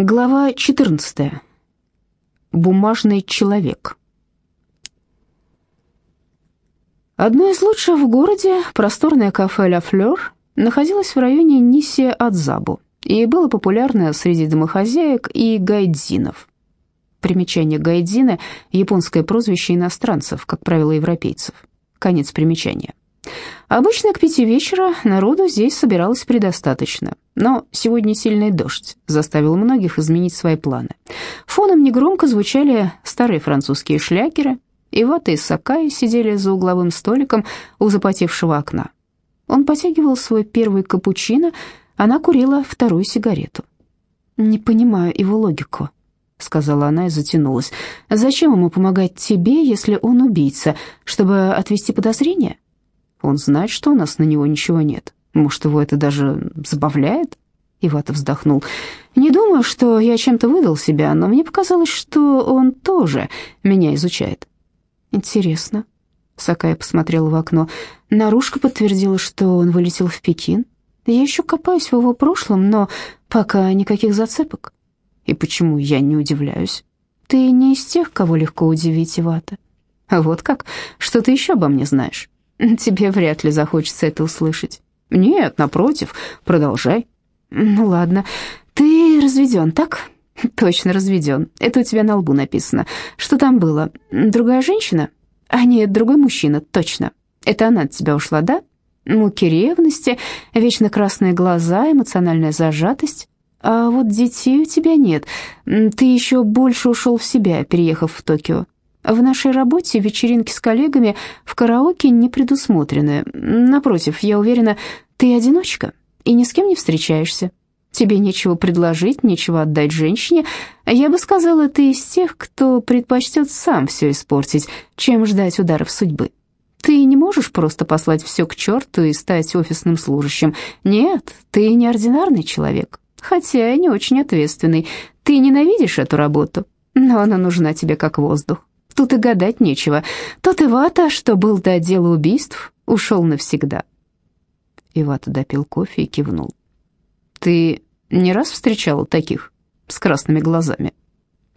Глава 14. Бумажный человек. Одно из лучших в городе, просторное кафе «Ля Флёр», находилось в районе Ниси-Адзабу и было популярно среди домохозяек и гайдзинов. Примечание гайдзины – японское прозвище иностранцев, как правило, европейцев. Конец примечания. Обычно к пяти вечера народу здесь собиралось предостаточно, но сегодня сильный дождь заставил многих изменить свои планы. Фоном негромко звучали старые французские шлякеры, и Вата и Сакай сидели за угловым столиком у запотевшего окна. Он потягивал свой первый капучино, она курила вторую сигарету. «Не понимаю его логику», — сказала она и затянулась. «Зачем ему помогать тебе, если он убийца? Чтобы отвести подозрения?» Он знает, что у нас на него ничего нет. Может, его это даже забавляет?» Ивата вздохнул. «Не думаю, что я чем-то выдал себя, но мне показалось, что он тоже меня изучает». «Интересно». Сакая посмотрела в окно. Нарушка подтвердила, что он вылетел в Пекин. Я еще копаюсь в его прошлом, но пока никаких зацепок. И почему я не удивляюсь? Ты не из тех, кого легко удивить, Ивата. А вот как? Что ты еще обо мне знаешь? Тебе вряд ли захочется это услышать. Нет, напротив, продолжай. Ну ладно. Ты разведен, так? Точно разведен. Это у тебя на лбу написано. Что там было? Другая женщина? А нет, другой мужчина, точно. Это она от тебя ушла, да? Муки ревности, вечно красные глаза, эмоциональная зажатость. А вот детей у тебя нет. Ты еще больше ушел в себя, переехав в Токио. В нашей работе вечеринки с коллегами в караоке не предусмотрены. Напротив, я уверена, ты одиночка и ни с кем не встречаешься. Тебе нечего предложить, нечего отдать женщине. Я бы сказала, ты из тех, кто предпочтет сам все испортить, чем ждать ударов судьбы. Ты не можешь просто послать все к черту и стать офисным служащим. Нет, ты неординарный человек, хотя и не очень ответственный. Ты ненавидишь эту работу, но она нужна тебе как воздух. Тут и гадать нечего. Тот Ивата, что был до дела убийств, ушел навсегда. Ивата допил кофе и кивнул. «Ты не раз встречал таких с красными глазами?»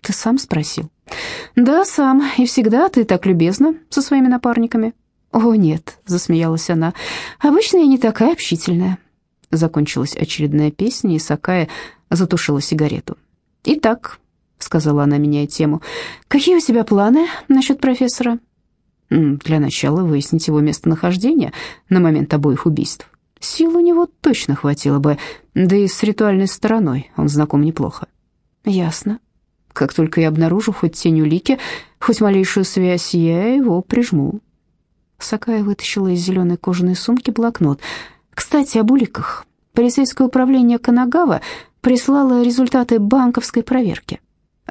«Ты сам спросил?» «Да, сам. И всегда ты так любезна со своими напарниками». «О, нет», — засмеялась она, — «обычно я не такая общительная». Закончилась очередная песня, и Сакая затушила сигарету. «Итак, сказала она, меняя тему. «Какие у тебя планы насчет профессора?» «Для начала выяснить его местонахождение на момент обоих убийств. Сил у него точно хватило бы, да и с ритуальной стороной он знаком неплохо». «Ясно. Как только я обнаружу хоть тень улики, хоть малейшую связь, я его прижму». Сакая вытащила из зеленой кожаной сумки блокнот. «Кстати, об уликах. Полицейское управление Канагава прислало результаты банковской проверки».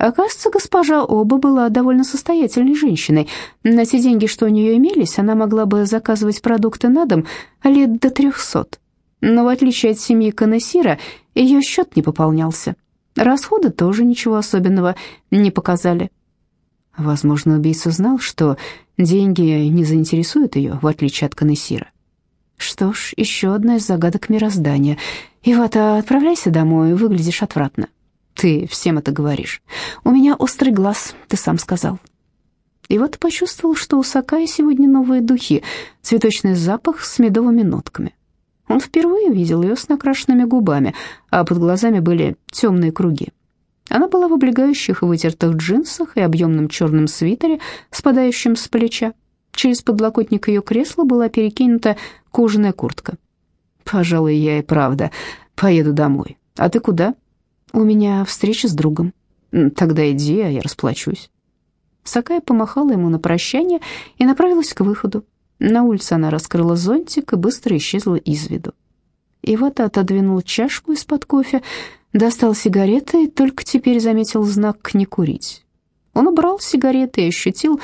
Оказывается, госпожа Оба была довольно состоятельной женщиной. На те деньги, что у нее имелись, она могла бы заказывать продукты на дом лет до трехсот. Но в отличие от семьи Канессира, ее счет не пополнялся. Расходы тоже ничего особенного не показали. Возможно, убийца знал, что деньги не заинтересуют ее, в отличие от Канессира. Что ж, еще одна из загадок мироздания. Ивата, отправляйся домой, выглядишь отвратно. Ты всем это говоришь. У меня острый глаз, ты сам сказал. И вот почувствовал, что у Сакая сегодня новые духи, цветочный запах с медовыми нотками. Он впервые видел ее с накрашенными губами, а под глазами были темные круги. Она была в облегающих и вытертых джинсах и объемном черном свитере, спадающем с плеча. Через подлокотник ее кресла была перекинута кожаная куртка. «Пожалуй, я и правда поеду домой. А ты куда?» «У меня встреча с другом». «Тогда иди, а я расплачусь». Сакая помахала ему на прощание и направилась к выходу. На улице она раскрыла зонтик и быстро исчезла из виду. Ивата отодвинул чашку из-под кофе, достал сигареты и только теперь заметил знак «не курить». Он убрал сигареты и ощутил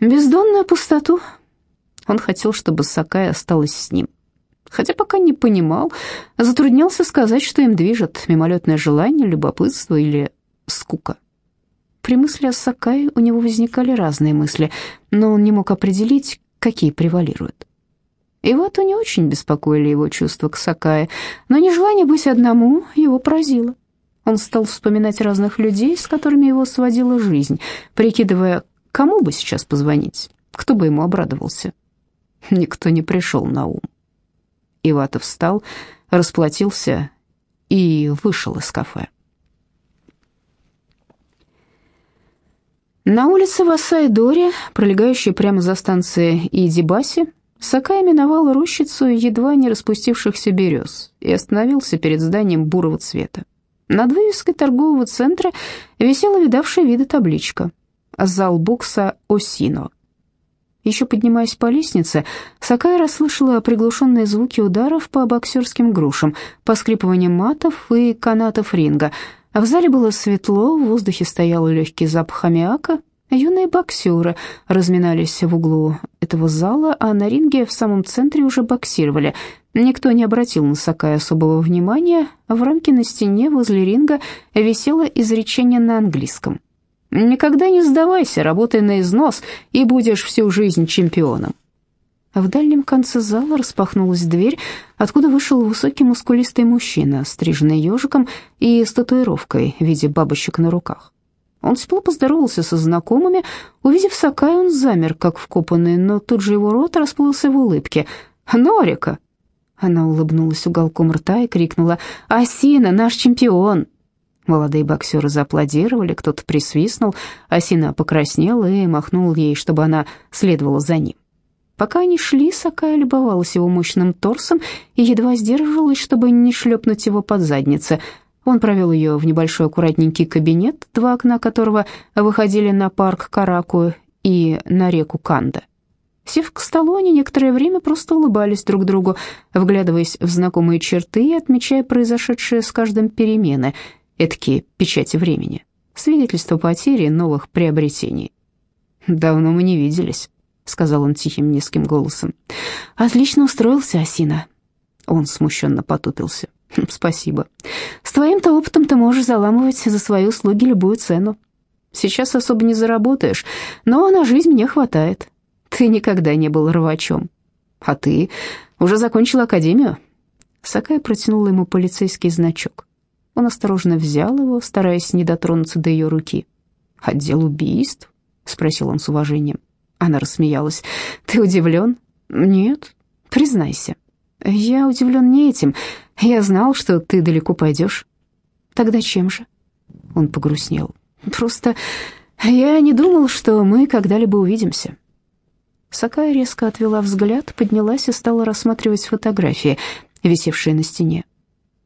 бездонную пустоту. Он хотел, чтобы Сакая осталась с ним хотя пока не понимал, затруднялся сказать, что им движет мимолетное желание, любопытство или скука. При мысли о Сакае у него возникали разные мысли, но он не мог определить, какие превалируют. И вот не очень беспокоили его чувства к Сакае, но нежелание быть одному его поразило. Он стал вспоминать разных людей, с которыми его сводила жизнь, прикидывая, кому бы сейчас позвонить, кто бы ему обрадовался. Никто не пришел на ум. Иватов встал, расплатился и вышел из кафе. На улице Васайдоре, пролегающей прямо за станцией Идибаси, Сакай миновал рощицу едва не распустившихся берез и остановился перед зданием бурого цвета. Над вывеской торгового центра висела видавшая виды табличка «Зал бокса Осино». Еще поднимаясь по лестнице, Сакай расслышала приглушенные звуки ударов по боксерским грушам, поскрипывание матов и канатов ринга. В зале было светло, в воздухе стоял легкий запах аммиака, Юные боксеры разминались в углу этого зала, а на ринге в самом центре уже боксировали. Никто не обратил на Сакая особого внимания. В рамке на стене возле ринга висело изречение на английском. «Никогда не сдавайся, работай на износ, и будешь всю жизнь чемпионом». В дальнем конце зала распахнулась дверь, откуда вышел высокий мускулистый мужчина, стриженный ежиком и с татуировкой в виде бабочек на руках. Он тепло поздоровался со знакомыми. Увидев Сакая, он замер, как вкопанный, но тут же его рот расплылся в улыбке. «Норика!» Она улыбнулась уголком рта и крикнула «Асина, наш чемпион!» Молодые боксеры зааплодировали, кто-то присвистнул, Асина покраснела и махнул ей, чтобы она следовала за ним. Пока они шли, Сакая любовалась его мощным торсом и едва сдерживалась, чтобы не шлепнуть его под задницей. Он провел ее в небольшой аккуратненький кабинет, два окна которого выходили на парк Караку и на реку Канда. Сев к столу, они некоторое время просто улыбались друг другу, вглядываясь в знакомые черты и отмечая произошедшие с каждым перемены, эдакие печати времени, свидетельство потери новых приобретений. «Давно мы не виделись», — сказал он тихим низким голосом. «Отлично устроился, Асина». Он смущенно потупился. Спасибо. С твоим-то опытом ты можешь заламывать за свои услуги любую цену. Сейчас особо не заработаешь, но на жизнь мне хватает. Ты никогда не был рвачом. А ты уже закончил академию? Сакая протянула ему полицейский значок. Он осторожно взял его, стараясь не дотронуться до ее руки. «Отдел убийств?» — спросил он с уважением. Она рассмеялась. «Ты удивлен?» «Нет, признайся». «Я удивлен не этим. Я знал, что ты далеко пойдешь. Тогда чем же? Он погрустнел. Просто я не думал, что мы когда-либо увидимся. Сакая резко отвела взгляд, поднялась и стала рассматривать фотографии, висевшие на стене.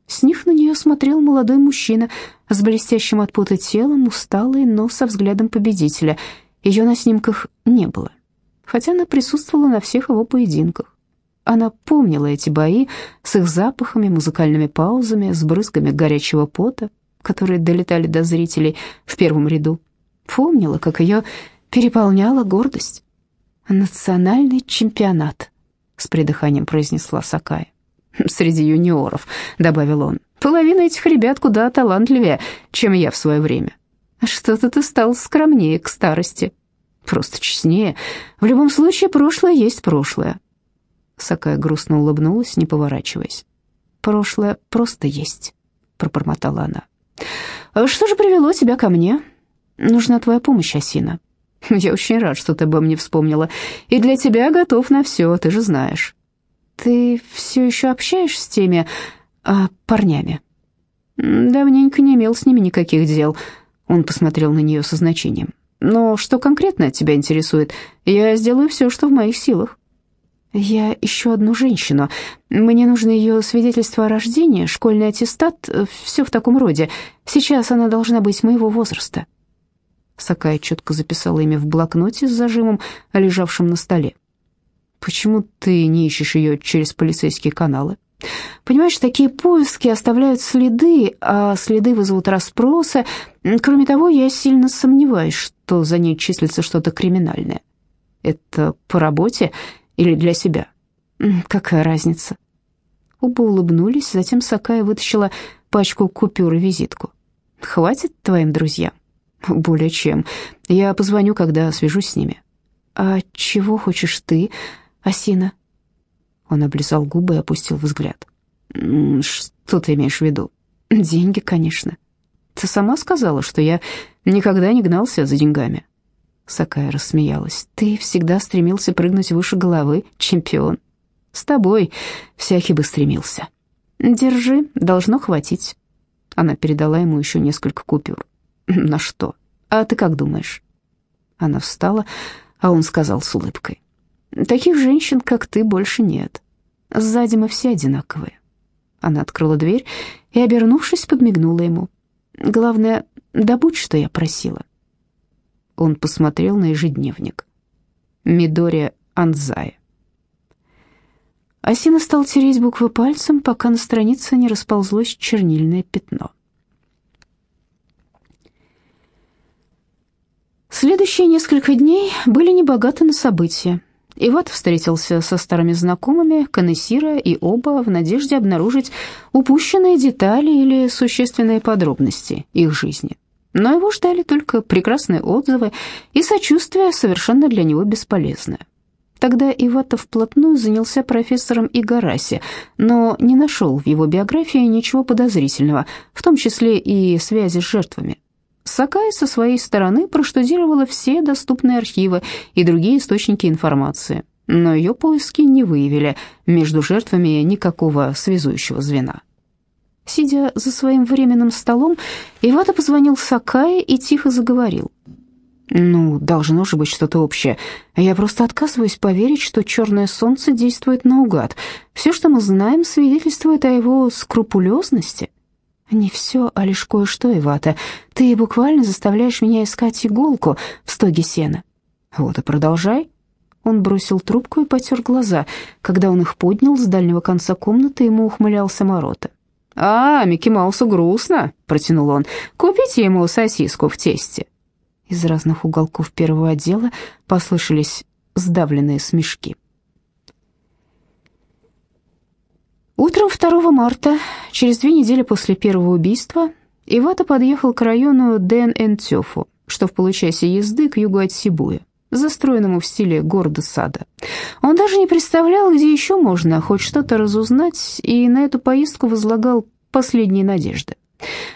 С них на нее смотрел молодой мужчина с блестящим от пота телом, усталый, но со взглядом победителя. Ее на снимках не было, хотя она присутствовала на всех его поединках. Она помнила эти бои с их запахами, музыкальными паузами, с брызгами горячего пота, которые долетали до зрителей в первом ряду. Помнила, как ее переполняла гордость. «Национальный чемпионат», — с придыханием произнесла Сакая. «Среди юниоров», — добавил он. «Половина этих ребят куда талантливее, чем я в свое время. Что-то ты стал скромнее к старости. Просто честнее. В любом случае, прошлое есть прошлое. Сакая грустно улыбнулась, не поворачиваясь. «Прошлое просто есть», — пробормотала она. «А «Что же привело тебя ко мне? Нужна твоя помощь, Асина. Я очень рад, что ты обо мне вспомнила, и для тебя готов на все, ты же знаешь. Ты все еще общаешься с теми а, парнями?» «Давненько не имел с ними никаких дел», — он посмотрел на нее со значением. «Но что конкретно тебя интересует? Я сделаю все, что в моих силах». «Я ищу одну женщину. Мне нужно ее свидетельство о рождении, школьный аттестат, все в таком роде. Сейчас она должна быть моего возраста». Сакая четко записала имя в блокноте с зажимом, лежавшем на столе. «Почему ты не ищешь ее через полицейские каналы?» «Понимаешь, такие поиски оставляют следы, а следы вызовут расспросы. Кроме того, я сильно сомневаюсь, что за ней числится что-то криминальное». «Это по работе?» или для себя? Какая разница? Оба улыбнулись, затем Сакая вытащила пачку купюр и визитку. «Хватит твоим друзьям?» «Более чем. Я позвоню, когда свяжусь с ними». «А чего хочешь ты, Асина?» Он облизал губы и опустил взгляд. «Что ты имеешь в виду?» «Деньги, конечно». Ты сама сказала, что я никогда не гнался за деньгами. Сакая рассмеялась. Ты всегда стремился прыгнуть выше головы, чемпион. С тобой всякий бы стремился. Держи, должно хватить. Она передала ему еще несколько купюр. На что? А ты как думаешь? Она встала, а он сказал с улыбкой. Таких женщин, как ты, больше нет. Сзади мы все одинаковые. Она открыла дверь и, обернувшись, подмигнула ему. Главное, добудь, что я просила. Он посмотрел на ежедневник. Мидори Анзая. Асина стал тереть буквы пальцем, пока на странице не расползлось чернильное пятно. Следующие несколько дней были небогаты на события. Иват встретился со старыми знакомыми Канессира и оба в надежде обнаружить упущенные детали или существенные подробности их жизни. Но его ждали только прекрасные отзывы и сочувствие, совершенно для него бесполезное. Тогда Ивата вплотную занялся профессором Игараси, но не нашел в его биографии ничего подозрительного, в том числе и связи с жертвами. Сакай со своей стороны проштудировала все доступные архивы и другие источники информации, но ее поиски не выявили между жертвами никакого связующего звена. Сидя за своим временным столом, Ивата позвонил Сакае и тихо заговорил – ну, должно же быть что-то общее. Я просто отказываюсь поверить, что черное солнце действует наугад. Все, что мы знаем, свидетельствует о его скрупулезности. Не все, а лишь кое-что, Ивата. Ты буквально заставляешь меня искать иголку в стоге сена. Вот и продолжай. Он бросил трубку и потер глаза. Когда он их поднял, с дальнего конца комнаты ему ухмылялся Морота. «А, Микки Маусу грустно», — протянул он. «Купите ему сосиску в тесте». Из разных уголков первого отдела послышались сдавленные смешки. Утром 2 марта, через две недели после первого убийства, Ивата подъехал к району Дэн-Энтёфу, что в получасе езды к югу от Сибуя, застроенному в стиле города-сада. Он даже не представлял, где еще можно хоть что-то разузнать, и на эту поездку возлагал последние надежды.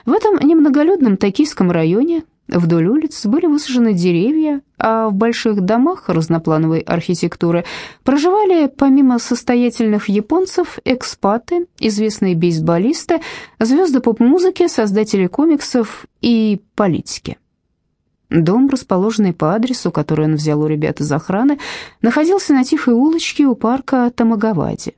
В этом немноголюдном токийском районе Вдоль улиц были высажены деревья, а в больших домах разноплановой архитектуры проживали помимо состоятельных японцев экспаты, известные бейсболисты, звезды поп-музыки, создатели комиксов и политики. Дом, расположенный по адресу, который он взял у ребят из охраны, находился на тихой улочке у парка Тамагавади.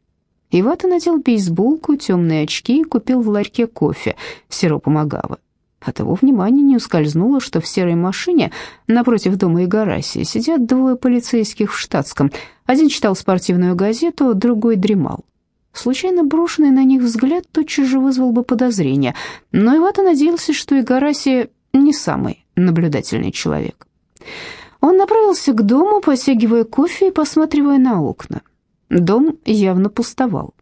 Ивата надел бейсболку, темные очки и купил в ларьке кофе, сиропом агавы. От его внимания не ускользнуло, что в серой машине напротив дома Игараси сидят двое полицейских в штатском. Один читал спортивную газету, другой дремал. Случайно брошенный на них взгляд тотчас же вызвал бы подозрение, но Ивата надеялся, что Игараси не самый наблюдательный человек. Он направился к дому, посягивая кофе и посматривая на окна. Дом явно пустовал.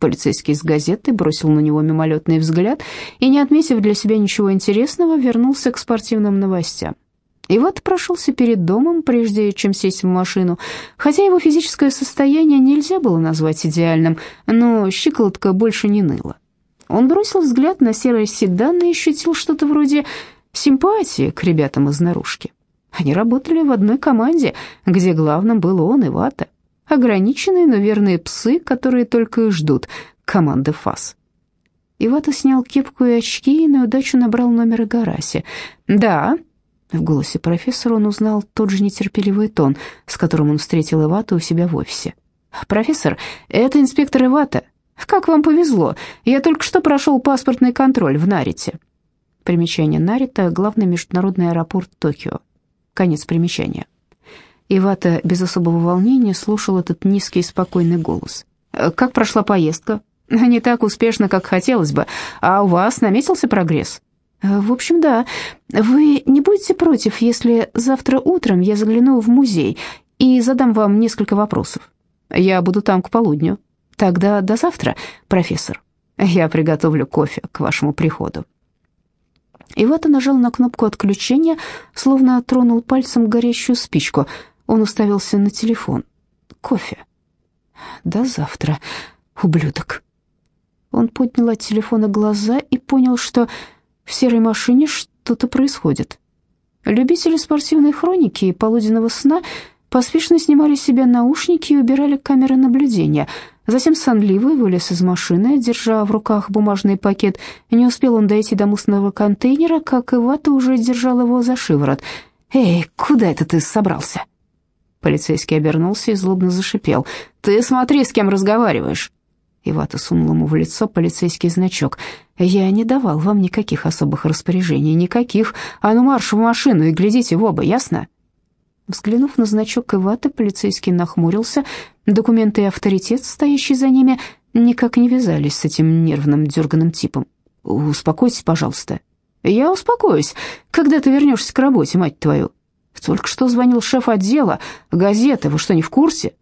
Полицейский с газетой бросил на него мимолетный взгляд и, не отметив для себя ничего интересного, вернулся к спортивным новостям. И вот прошелся перед домом, прежде чем сесть в машину. Хотя его физическое состояние нельзя было назвать идеальным, но щиколотка больше не ныла. Он бросил взгляд на серый седан и ощутил что-то вроде симпатии к ребятам из наружки. Они работали в одной команде, где главным был он и Вата ограниченные, но верные псы, которые только и ждут команды ФАС. Ивата снял кепку и очки и на удачу набрал номер Гараси. «Да», — в голосе профессора он узнал тот же нетерпеливый тон, с которым он встретил Ивата у себя в офисе. «Профессор, это инспектор Ивата. Как вам повезло, я только что прошел паспортный контроль в Нарите». Примечание Нарита — главный международный аэропорт Токио. Конец примечания. Ивата без особого волнения слушал этот низкий и спокойный голос. «Э, «Как прошла поездка?» «Не так успешно, как хотелось бы. А у вас наметился прогресс?» «Э, «В общем, да. Вы не будете против, если завтра утром я загляну в музей и задам вам несколько вопросов? Я буду там к полудню. Тогда до завтра, профессор. Я приготовлю кофе к вашему приходу». Ивата нажал на кнопку отключения, словно тронул пальцем горящую спичку – он уставился на телефон. Кофе. До завтра, ублюдок. Он поднял от телефона глаза и понял, что В серой машине что-то происходит. Любители спортивной хроники и полуденного сна поспешно снимали с себя наушники и убирали камеры наблюдения. Затем сонливый вылез из машины, держа в руках бумажный пакет. Не успел он дойти до мусорного контейнера, как Ивата уже держал его за шиворот. «Эй, куда это ты собрался?» Полицейский обернулся и злобно зашипел. «Ты смотри, с кем разговариваешь!» Ивата сунул ему в лицо полицейский значок. «Я не давал вам никаких особых распоряжений, никаких. А ну марш в машину и глядите в оба, ясно?» Взглянув на значок Ивата, полицейский нахмурился. Документы и авторитет, стоящий за ними, никак не вязались с этим нервным, дерганым типом. «Успокойтесь, пожалуйста». «Я успокоюсь, когда ты вернешься к работе, мать твою». «Только что звонил шеф отдела. Газеты, вы что, не в курсе?»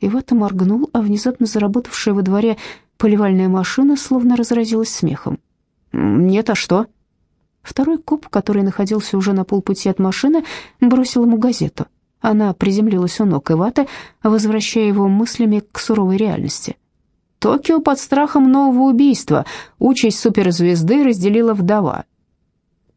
Ивата моргнул, а внезапно заработавшая во дворе поливальная машина словно разразилась смехом. «Нет, а что?» Второй коп, который находился уже на полпути от машины, бросил ему газету. Она приземлилась у ног Ивата, возвращая его мыслями к суровой реальности. «Токио под страхом нового убийства. Участь суперзвезды разделила вдова».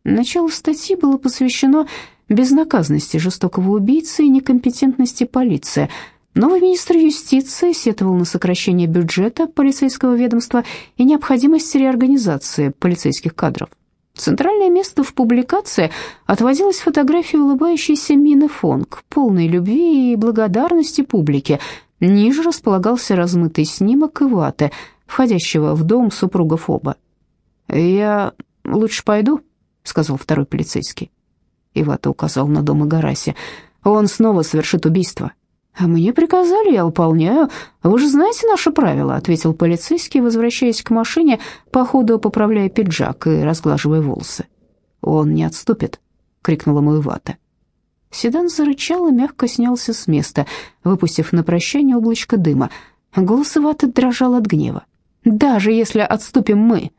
Начало статьи было посвящено безнаказанности жестокого убийцы и некомпетентности полиции. Новый министр юстиции сетовал на сокращение бюджета полицейского ведомства и необходимость реорганизации полицейских кадров. Центральное место в публикации отводилось фотографии улыбающейся Мины Фонг, полной любви и благодарности публике. Ниже располагался размытый снимок Иваты, входящего в дом супругов оба. «Я лучше пойду», — сказал второй полицейский. Ивата указал на дом Игараси. «Он снова совершит убийство». «А мне приказали, я выполняю. Вы же знаете наши правила», — ответил полицейский, возвращаясь к машине, по ходу поправляя пиджак и разглаживая волосы. «Он не отступит», — крикнула Муэвата. Седан зарычал и мягко снялся с места, выпустив на прощание облачко дыма. Голос Иваты дрожал от гнева. «Даже если отступим мы!»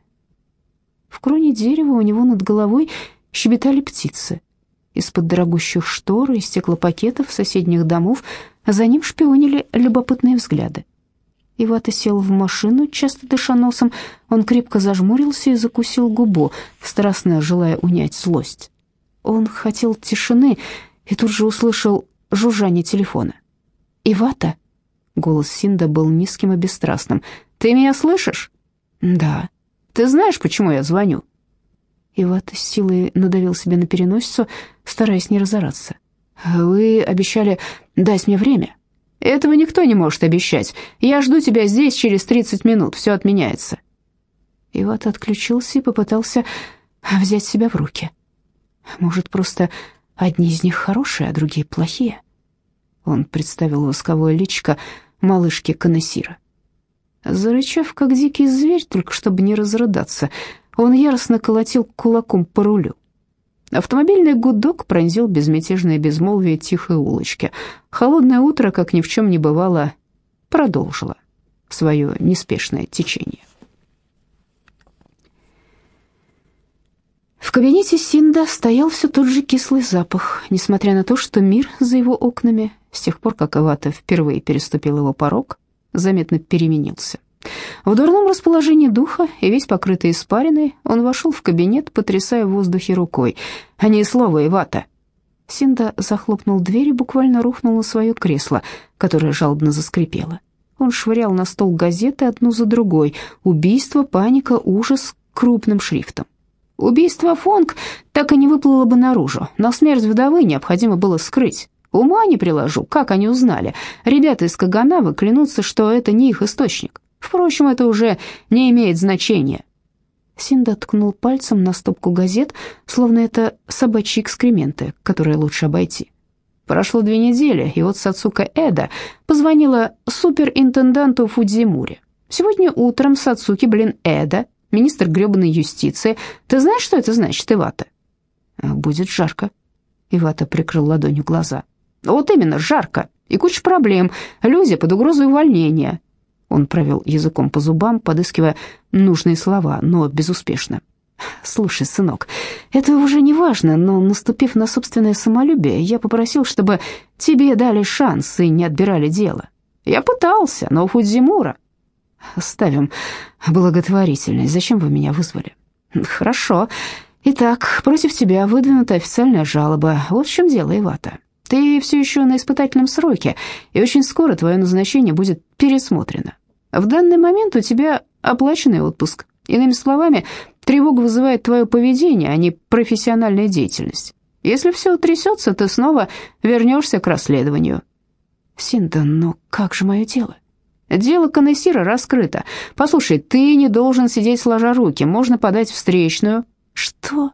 В кроне дерева у него над головой щебетали птицы. Из-под дорогущих штор и стеклопакетов соседних домов за ним шпионили любопытные взгляды. Ивата сел в машину, часто дыша носом. Он крепко зажмурился и закусил губу, страстно желая унять злость. Он хотел тишины и тут же услышал жужжание телефона. «Ивата?» Голос Синда был низким и бесстрастным. «Ты меня слышишь?» «Да». «Ты знаешь, почему я звоню?» Ивата с силой надавил себе на переносицу, стараясь не разораться. Вы обещали дать мне время. Этого никто не может обещать. Я жду тебя здесь через 30 минут. Все отменяется. Иват отключился и попытался взять себя в руки. Может, просто одни из них хорошие, а другие плохие? Он представил восковое личико малышки Канесира. Зарычав, как дикий зверь, только чтобы не разрыдаться, он яростно колотил кулаком по рулю. Автомобильный гудок пронзил безмятежное безмолвие тихой улочки. Холодное утро, как ни в чем не бывало, продолжило свое неспешное течение. В кабинете Синда стоял все тот же кислый запах, несмотря на то, что мир за его окнами, с тех пор, как Ивата впервые переступил его порог, заметно переменился. В дурном расположении духа и весь покрытый испариной, он вошел в кабинет, потрясая в воздухе рукой. «А не слово, Ивата!» Синда захлопнул дверь и буквально рухнул на свое кресло, которое жалобно заскрипело. Он швырял на стол газеты одну за другой. Убийство, паника, ужас крупным шрифтом. Убийство Фонг так и не выплыло бы наружу, но смерть вдовы необходимо было скрыть. Ума не приложу, как они узнали. Ребята из Каганавы клянутся, что это не их источник. Впрочем, это уже не имеет значения. Синда ткнул пальцем на стопку газет, словно это собачьи экскременты, которые лучше обойти. Прошло две недели, и вот Сацука Эда позвонила суперинтенданту Фудзимуре. Сегодня утром Сацуки, блин, Эда, министр гребаной юстиции. Ты знаешь, что это значит, Ивата? Будет жарко. Ивата прикрыл ладонью глаза. Вот именно, жарко. И куча проблем. Люди под угрозой увольнения. Он провел языком по зубам, подыскивая нужные слова, но безуспешно. «Слушай, сынок, это уже не важно, но, наступив на собственное самолюбие, я попросил, чтобы тебе дали шанс и не отбирали дело. Я пытался, но Фудзимура...» «Ставим благотворительность. Зачем вы меня вызвали?» Хорошо. Итак, против тебя выдвинута официальная жалоба. Вот в чем дело, Ивата. Ты все еще на испытательном сроке, и очень скоро твое назначение будет пересмотрено. В данный момент у тебя оплаченный отпуск. Иными словами, тревога вызывает твое поведение, а не профессиональная деятельность. Если все утрясется, ты снова вернешься к расследованию. Синда, но как же мое дело? Дело Канессира раскрыто. Послушай, ты не должен сидеть сложа руки, можно подать встречную. Что?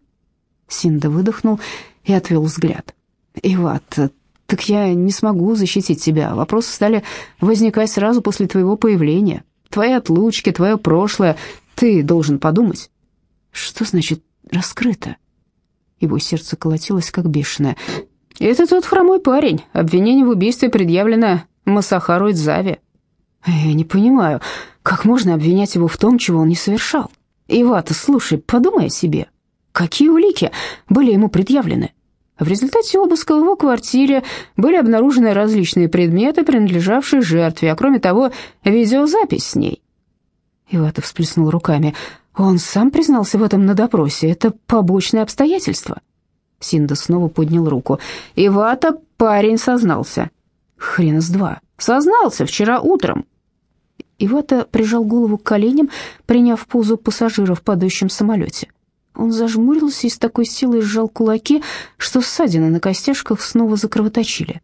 Синда выдохнул и отвел взгляд. Иват, так я не смогу защитить тебя. Вопросы стали возникать сразу после твоего появления. Твои отлучки, твое прошлое. Ты должен подумать. Что значит раскрыто? Его сердце колотилось как бешеное. Это тот хромой парень. Обвинение в убийстве предъявлено Масахару Идзаве. Я не понимаю, как можно обвинять его в том, чего он не совершал? Ивата, слушай, подумай о себе. Какие улики были ему предъявлены? В результате обыска в его квартире были обнаружены различные предметы, принадлежавшие жертве, а кроме того, видеозапись с ней. Ивата всплеснул руками. Он сам признался в этом на допросе. Это побочное обстоятельство. Синда снова поднял руку. Ивата парень сознался. Хрена с два. Сознался вчера утром. Ивата прижал голову к коленям, приняв позу пассажира в падающем самолете. Он зажмурился и с такой силой сжал кулаки, что ссадины на костяшках снова закровоточили.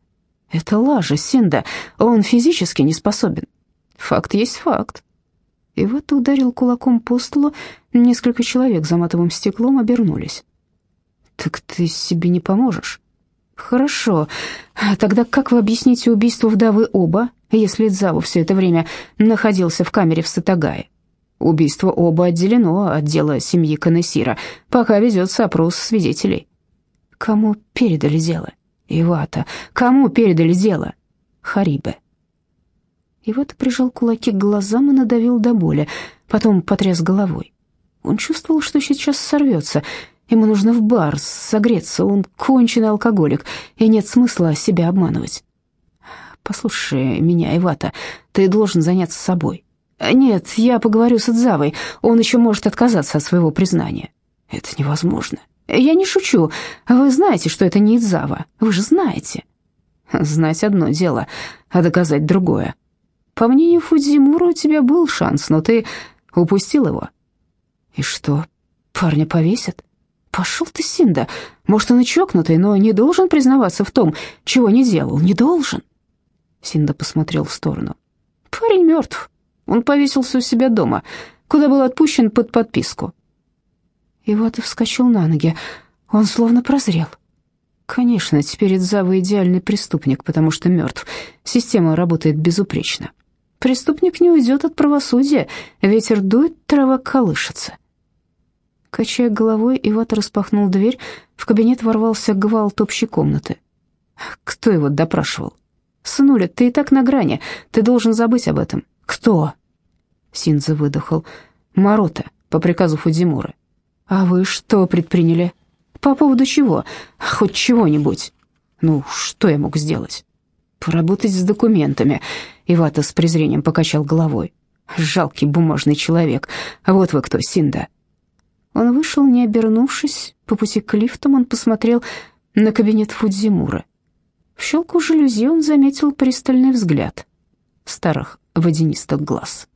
«Это лажа, Синда, он физически не способен». «Факт есть факт». Ивата ударил кулаком по столу, несколько человек за матовым стеклом обернулись. «Так ты себе не поможешь?» «Хорошо. Тогда как вы объясните убийство вдовы Оба, если Дзаву все это время находился в камере в Сатагае?» Убийство оба отделено от дела семьи Канессира, пока ведется опрос свидетелей. Кому передали дело? Ивата. Кому передали дело? Харибе. Ивата прижал кулаки к глазам и надавил до боли, потом потряс головой. Он чувствовал, что сейчас сорвется. Ему нужно в бар согреться, он конченый алкоголик, и нет смысла себя обманывать. «Послушай меня, Ивата, ты должен заняться собой. «Нет, я поговорю с Идзавой, он еще может отказаться от своего признания». «Это невозможно». «Я не шучу. Вы знаете, что это не Идзава. Вы же знаете». «Знать одно дело, а доказать другое. По мнению Фудзимура, у тебя был шанс, но ты упустил его». «И что, парня повесят?» «Пошел ты, Синда. Может, он и чокнутый, но не должен признаваться в том, чего не делал. Не должен». Синда посмотрел в сторону. «Парень мертв. Он повесился у себя дома, куда был отпущен под подписку. Иватов вскочил на ноги. Он словно прозрел. Конечно, теперь Идзава идеальный преступник, потому что мертв. Система работает безупречно. Преступник не уйдет от правосудия. Ветер дует, трава колышется. Качая головой, Иват распахнул дверь. В кабинет ворвался гвалт общей комнаты. Кто его допрашивал? «Сынуля, ты и так на грани. Ты должен забыть об этом. Кто?» Синза выдохал. «Морота, по приказу Фудзимуры». «А вы что предприняли?» «По поводу чего? Хоть чего-нибудь». «Ну, что я мог сделать?» «Поработать с документами», — Ивата с презрением покачал головой. «Жалкий бумажный человек. Вот вы кто, Синда». Он вышел, не обернувшись. По пути к лифтам он посмотрел на кабинет Фудзимуры. В щелку жалюзи он заметил пристальный взгляд старых водянистых глаз.